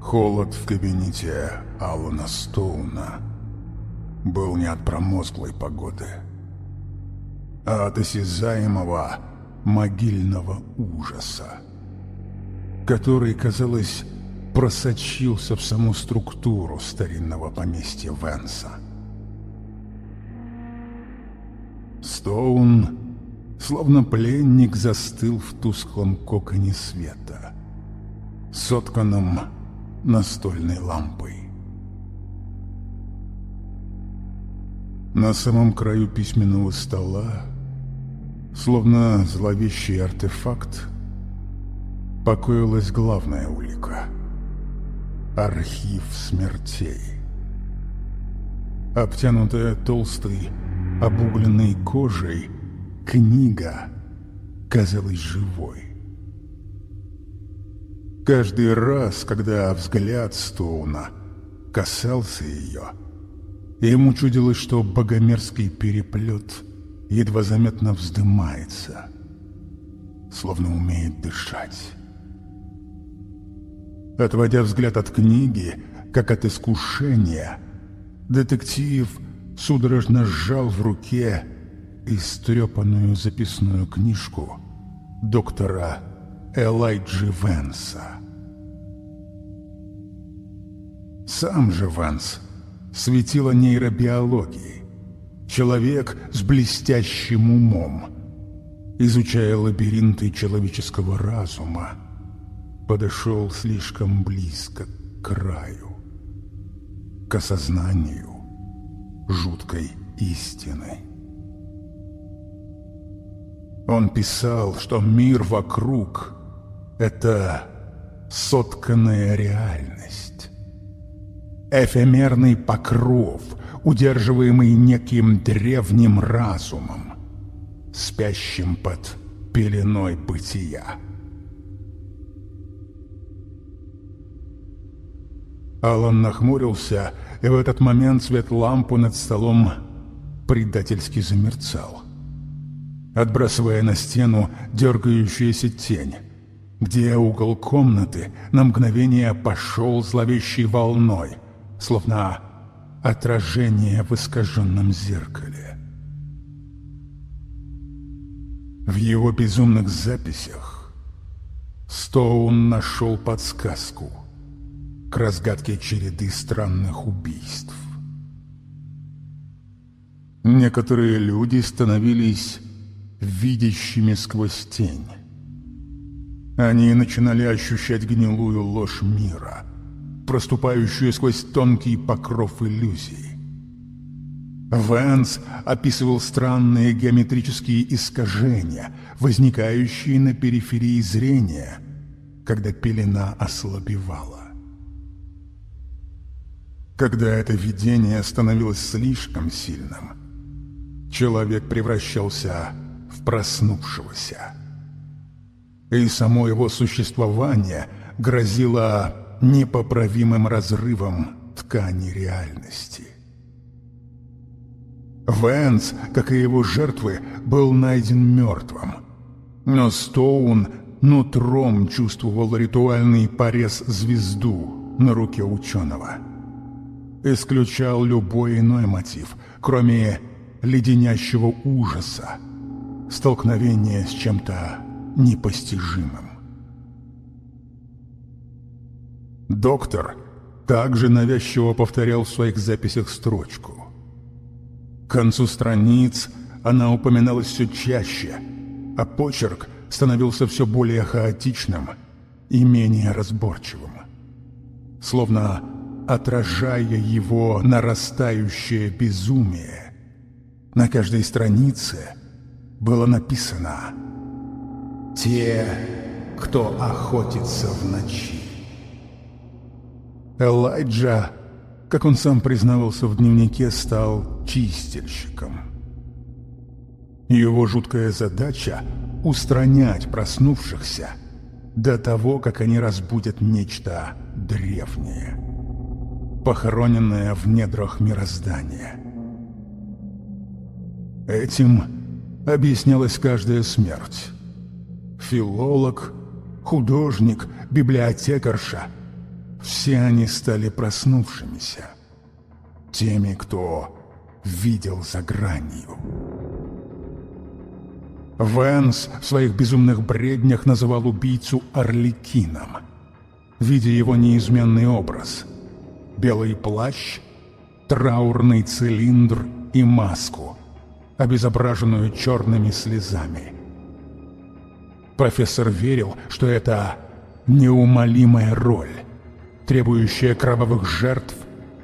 Холод в кабинете Алана Стоуна был не от промозглой погоды, а от осязаемого могильного ужаса, который, казалось, просочился в саму структуру старинного поместья Венса. Стоун, словно пленник, застыл в тусклом коконе света, сотканном настольной лампой. На самом краю письменного стола, словно зловещий артефакт, покоилась главная улика — архив смертей. Обтянутая толстой, обугленной кожей, книга казалась живой. Каждый раз, когда взгляд Стоуна касался ее — Ему чудилось, что богомерзкий переплет едва заметно вздымается, словно умеет дышать. Отводя взгляд от книги, как от искушения, детектив судорожно сжал в руке истрепанную записную книжку доктора Элайджи Венса. Сам же Венс светило нейробиологии. Человек с блестящим умом, изучая лабиринты человеческого разума, подошел слишком близко к краю, к осознанию жуткой истины. Он писал, что мир вокруг — это сотканная реальность эфемерный покров, удерживаемый неким древним разумом, спящим под пеленой бытия. Алан нахмурился, и в этот момент свет лампы над столом предательски замерцал, отбрасывая на стену дергающуюся тень, где угол комнаты на мгновение пошел зловещей волной — словно отражение в искаженном зеркале. В его безумных записях Стоун нашел подсказку к разгадке череды странных убийств. Некоторые люди становились видящими сквозь тень. Они начинали ощущать гнилую ложь мира, проступающую сквозь тонкий покров иллюзии. Вэнс описывал странные геометрические искажения, возникающие на периферии зрения, когда пелена ослабевала. Когда это видение становилось слишком сильным, человек превращался в проснувшегося. И само его существование грозило непоправимым разрывом ткани реальности. Вэнс, как и его жертвы, был найден мертвым. Но Стоун нутром чувствовал ритуальный порез-звезду на руке ученого. Исключал любой иной мотив, кроме леденящего ужаса, столкновения с чем-то непостижимым. Доктор также навязчиво повторял в своих записях строчку. К концу страниц она упоминалась все чаще, а почерк становился все более хаотичным и менее разборчивым. Словно отражая его нарастающее безумие, на каждой странице было написано «Те, кто охотится в ночи». Элайджа, как он сам признавался в дневнике, стал чистильщиком. Его жуткая задача — устранять проснувшихся до того, как они разбудят нечто древнее, похороненное в недрах мироздания. Этим объяснялась каждая смерть. Филолог, художник, библиотекарша — все они стали проснувшимися, теми, кто видел за гранью. Вэнс в своих безумных бреднях называл убийцу Орликином, видя его неизменный образ — белый плащ, траурный цилиндр и маску, обезображенную черными слезами. Профессор верил, что это неумолимая роль, требующая кровавых жертв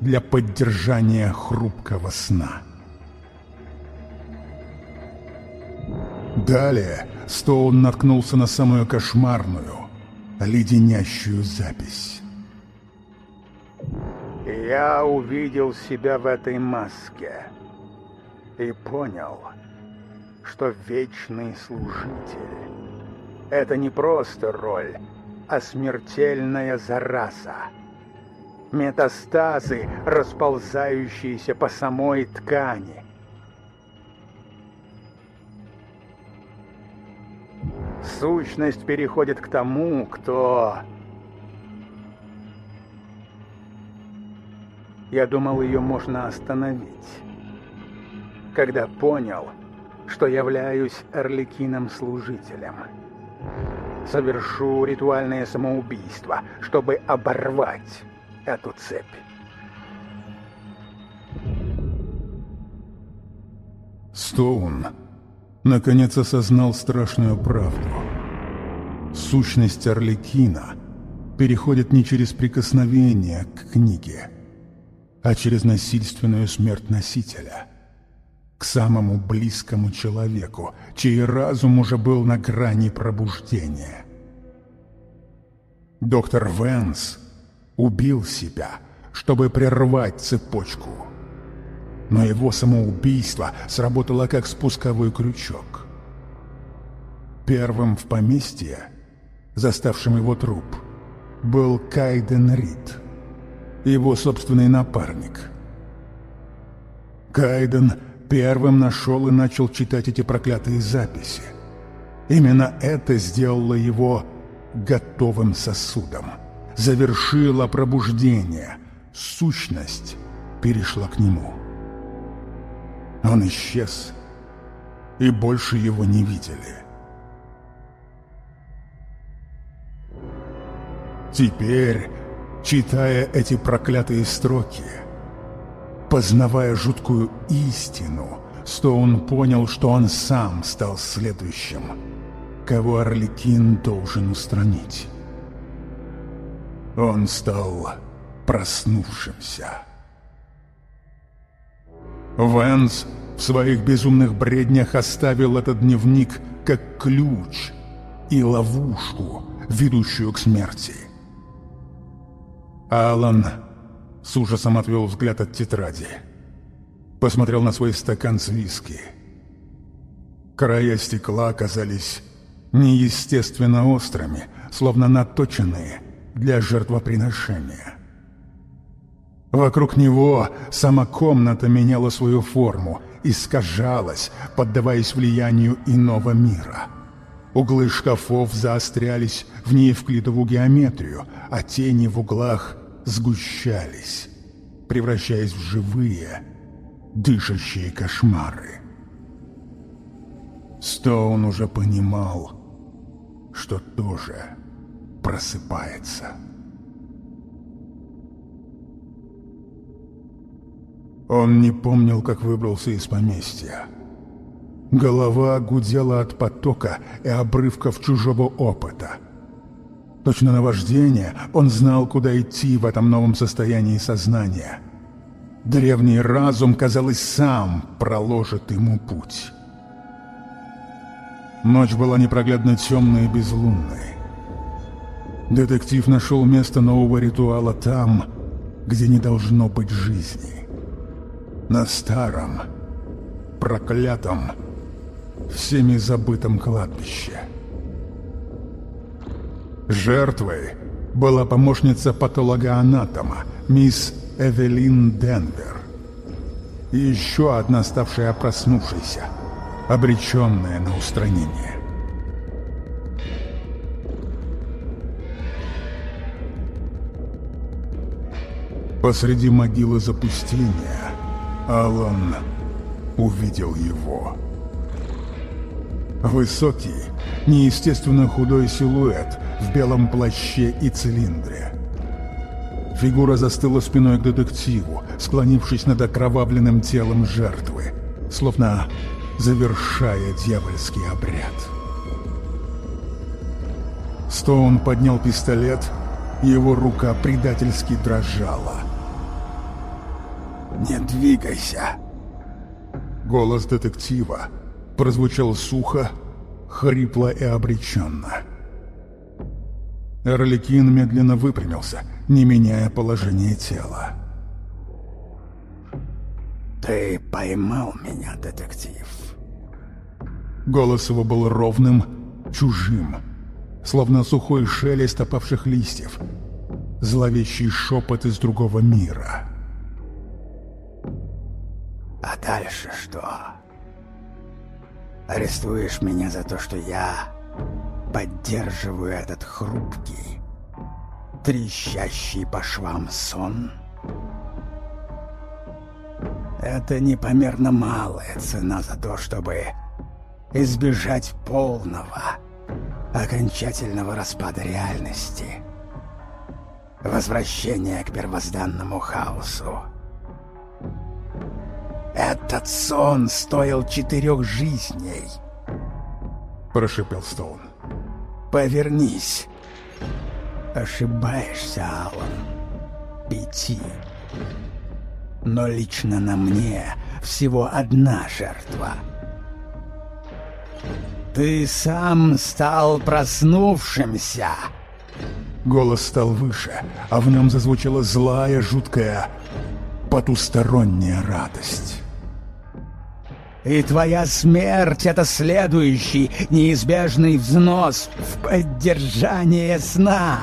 для поддержания хрупкого сна. Далее Стоун наткнулся на самую кошмарную, леденящую запись. «Я увидел себя в этой маске и понял, что вечный служитель — это не просто роль, а смертельная зараза. Метастазы, расползающиеся по самой ткани. Сущность переходит к тому, кто... Я думал, ее можно остановить. Когда понял, что являюсь Эрликином-служителем совершу ритуальное самоубийство, чтобы оборвать эту цепь. Стоун наконец осознал страшную правду. Сущность Орликина переходит не через прикосновение к книге, а через насильственную смерть носителя — к самому близкому человеку, чей разум уже был на грани пробуждения. Доктор Венс убил себя, чтобы прервать цепочку. Но его самоубийство сработало как спусковой крючок. Первым в поместье, заставшим его труп, был Кайден Рид, его собственный напарник. Кайден первым нашел и начал читать эти проклятые записи. Именно это сделало его готовым сосудом. Завершило пробуждение. Сущность перешла к нему. Он исчез, и больше его не видели. Теперь, читая эти проклятые строки, Познавая жуткую истину, Стоун понял, что он сам стал следующим, кого Орликин должен устранить. Он стал проснувшимся. Вэнс в своих безумных бреднях оставил этот дневник как ключ и ловушку, ведущую к смерти. Алан с ужасом отвел взгляд от тетради. Посмотрел на свой стакан с виски. Края стекла оказались неестественно острыми, словно наточенные для жертвоприношения. Вокруг него сама комната меняла свою форму, искажалась, поддаваясь влиянию иного мира. Углы шкафов заострялись в неевклидову геометрию, а тени в углах сгущались, превращаясь в живые, дышащие кошмары. Стоун уже понимал, что тоже просыпается. Он не помнил, как выбрался из поместья. Голова гудела от потока и обрывков чужого опыта – Точно на вождение он знал, куда идти в этом новом состоянии сознания. Древний разум, казалось, сам проложит ему путь. Ночь была непроглядно темной и безлунной. Детектив нашел место нового ритуала там, где не должно быть жизни. На старом, проклятом, всеми забытом кладбище. Жертвой была помощница патологоанатома, мисс Эвелин Денвер. И еще одна ставшая проснувшейся, обреченная на устранение. Посреди могилы запустения Алан увидел его. Высокий, неестественно худой силуэт в белом плаще и цилиндре. Фигура застыла спиной к детективу, склонившись над окровавленным телом жертвы, словно завершая дьявольский обряд. Стоун поднял пистолет, и его рука предательски дрожала. «Не двигайся!» Голос детектива прозвучал сухо, хрипло и обреченно. Эрликин медленно выпрямился, не меняя положение тела. «Ты поймал меня, детектив?» Голос его был ровным, чужим, словно сухой шелест опавших листьев, зловещий шепот из другого мира. «А дальше что?» Арестуешь меня за то, что я поддерживаю этот хрупкий, трещащий по швам сон? Это непомерно малая цена за то, чтобы избежать полного, окончательного распада реальности, возвращения к первозданному хаосу. Этот сон стоил четырех жизней. Прошипел Стоун. Повернись. Ошибаешься, Алан. Пяти. Но лично на мне всего одна жертва. Ты сам стал проснувшимся. Голос стал выше, а в нем зазвучала злая, жуткая, потусторонняя радость. И твоя смерть — это следующий неизбежный взнос в поддержание сна.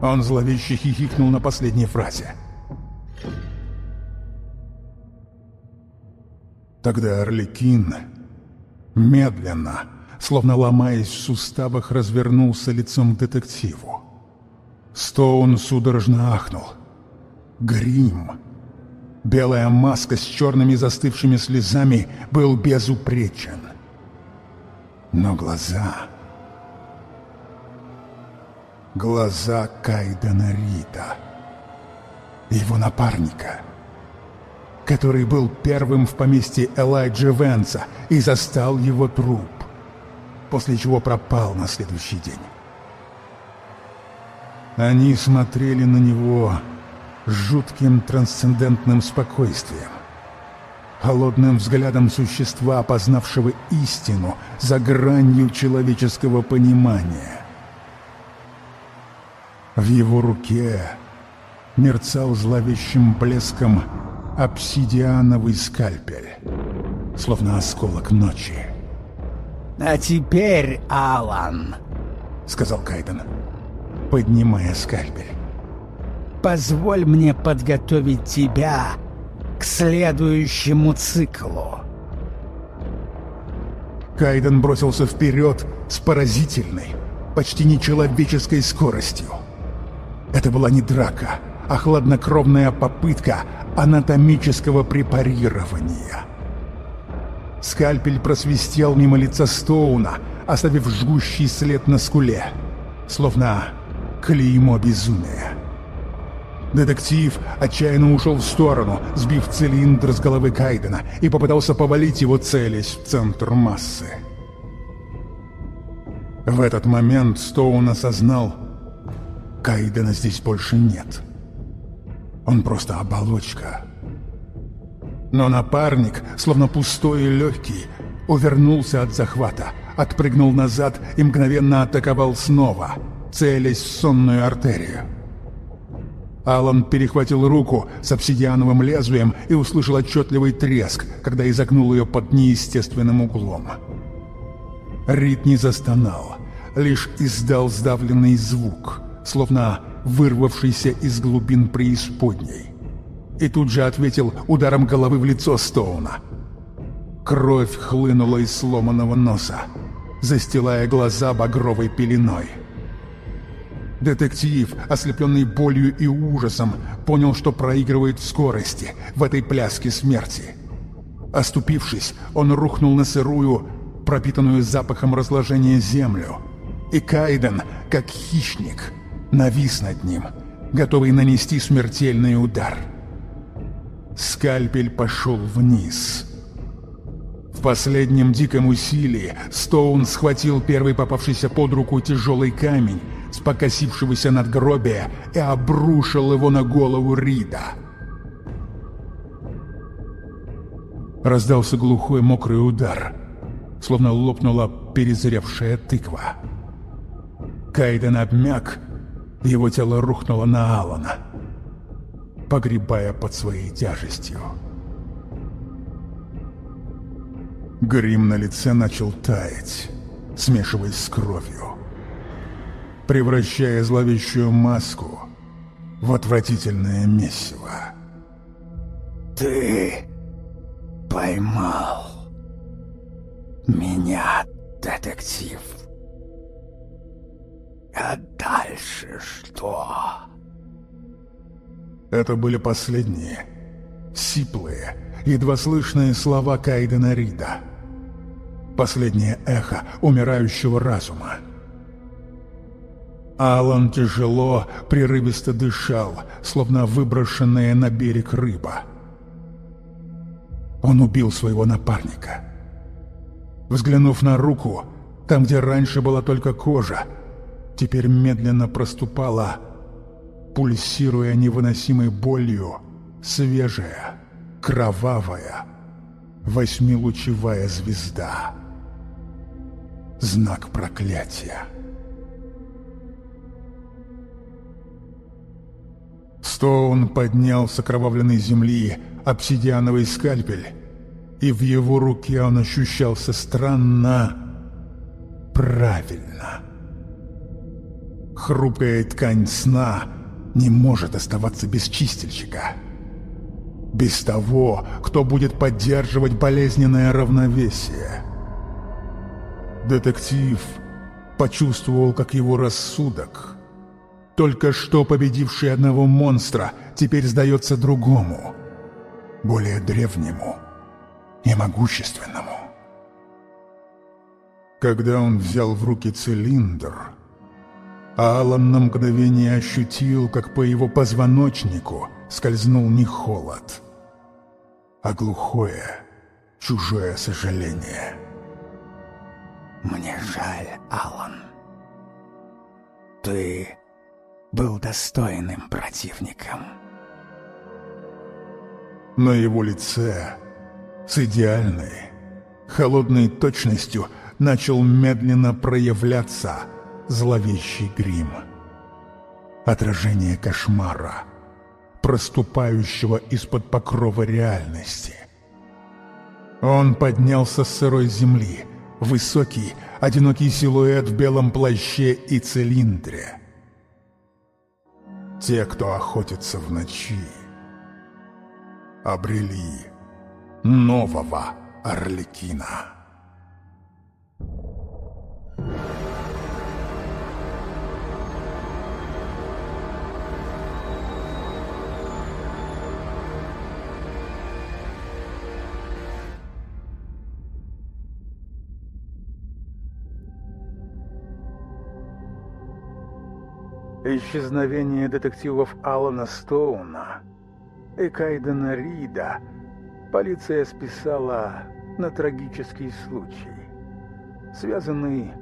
Он зловеще хихикнул на последней фразе. Тогда Орликин медленно, словно ломаясь в суставах, развернулся лицом к детективу. Стоун судорожно ахнул. Грим Белая маска с черными застывшими слезами был безупречен. Но глаза... Глаза Кайдена Рита, его напарника, который был первым в поместье Элайджа Венса и застал его труп, после чего пропал на следующий день. Они смотрели на него жутким трансцендентным спокойствием, холодным взглядом существа, познавшего истину за гранью человеческого понимания. В его руке мерцал зловещим блеском обсидиановый скальпель, словно осколок ночи. «А теперь, Алан», — сказал Кайден, поднимая скальпель позволь мне подготовить тебя к следующему циклу. Кайден бросился вперед с поразительной, почти нечеловеческой скоростью. Это была не драка, а хладнокровная попытка анатомического препарирования. Скальпель просвистел мимо лица Стоуна, оставив жгущий след на скуле, словно клеймо безумия. Детектив отчаянно ушел в сторону, сбив цилиндр с головы Кайдена, и попытался повалить его, целясь в центр массы. В этот момент Стоун осознал, Кайдена здесь больше нет. Он просто оболочка. Но напарник, словно пустой и легкий, увернулся от захвата, отпрыгнул назад и мгновенно атаковал снова, целясь в сонную артерию. Алан перехватил руку с обсидиановым лезвием и услышал отчетливый треск, когда изогнул ее под неестественным углом. Рит не застонал, лишь издал сдавленный звук, словно вырвавшийся из глубин преисподней. И тут же ответил ударом головы в лицо Стоуна. Кровь хлынула из сломанного носа, застилая глаза багровой пеленой. Детектив, ослепленный болью и ужасом, понял, что проигрывает в скорости в этой пляске смерти. Оступившись, он рухнул на сырую, пропитанную запахом разложения землю. И Кайден, как хищник, навис над ним, готовый нанести смертельный удар. Скальпель пошел вниз. В последнем диком усилии Стоун схватил первый попавшийся под руку тяжелый камень с покосившегося надгробия и обрушил его на голову Рида. Раздался глухой мокрый удар, словно лопнула перезревшая тыква. Кайден обмяк, его тело рухнуло на Алана, погребая под своей тяжестью. Грим на лице начал таять, смешиваясь с кровью, превращая зловещую маску в отвратительное месиво. «Ты поймал меня, детектив. А дальше что?» Это были последние, сиплые, едва слышные слова Кайдена Рида. Последнее эхо умирающего разума. Алан тяжело, прерывисто дышал, словно выброшенная на берег рыба. Он убил своего напарника. Взглянув на руку, там, где раньше была только кожа, теперь медленно проступала, пульсируя невыносимой болью, свежая, кровавая, восьмилучевая звезда. Знак проклятия. Стоун поднял с окровавленной земли обсидиановый скальпель, и в его руке он ощущался странно правильно. Хрупкая ткань сна не может оставаться без чистильщика без того, кто будет поддерживать болезненное равновесие. Детектив почувствовал, как его рассудок, только что победивший одного монстра, теперь сдается другому, более древнему и могущественному. Когда он взял в руки цилиндр, Алан на мгновение ощутил, как по его позвоночнику скользнул не холод, а глухое, чужое сожаление. «Мне жаль, Алан. Ты был достойным противником». На его лице с идеальной, холодной точностью начал медленно проявляться зловещий грим. Отражение кошмара — проступающего из-под покрова реальности. Он поднялся с сырой земли, высокий, одинокий силуэт в белом плаще и цилиндре. Те, кто охотится в ночи, обрели нового Орликина. Исчезновение детективов Алана Стоуна и Кайдена Рида полиция списала на трагический случай, связанный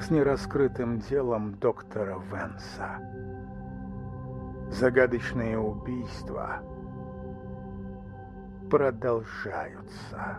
с нераскрытым делом доктора Венса. Загадочные убийства продолжаются.